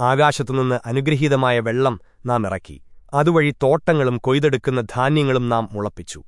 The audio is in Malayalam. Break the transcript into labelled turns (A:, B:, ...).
A: ആകാശത്തുനിന്ന് അനുഗ്രഹീതമായ വെള്ളം നാം ഇറക്കി. അതുവഴി തോട്ടങ്ങളും കൊയ്തെടുക്കുന്ന ധാന്യങ്ങളും നാം മുളപ്പിച്ചു.